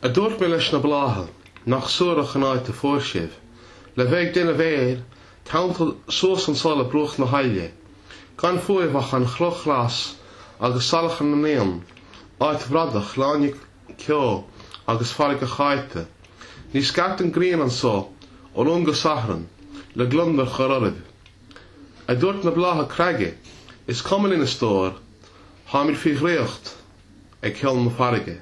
A dúirt mé leis na bláthe nach suúach an áid a fórsih, le bheith duine bhéir countal sós an sála bruch na haile, gan fuimhach an chlochlás agus salachan na néon, áit bradach láine ceo agus farige chaite, ní scat an gréan an só ó unga sahran le glundar chorarib. A dúirt na bláthe creige is cuman ina stór, há mir fi réocht ag ceol na farige.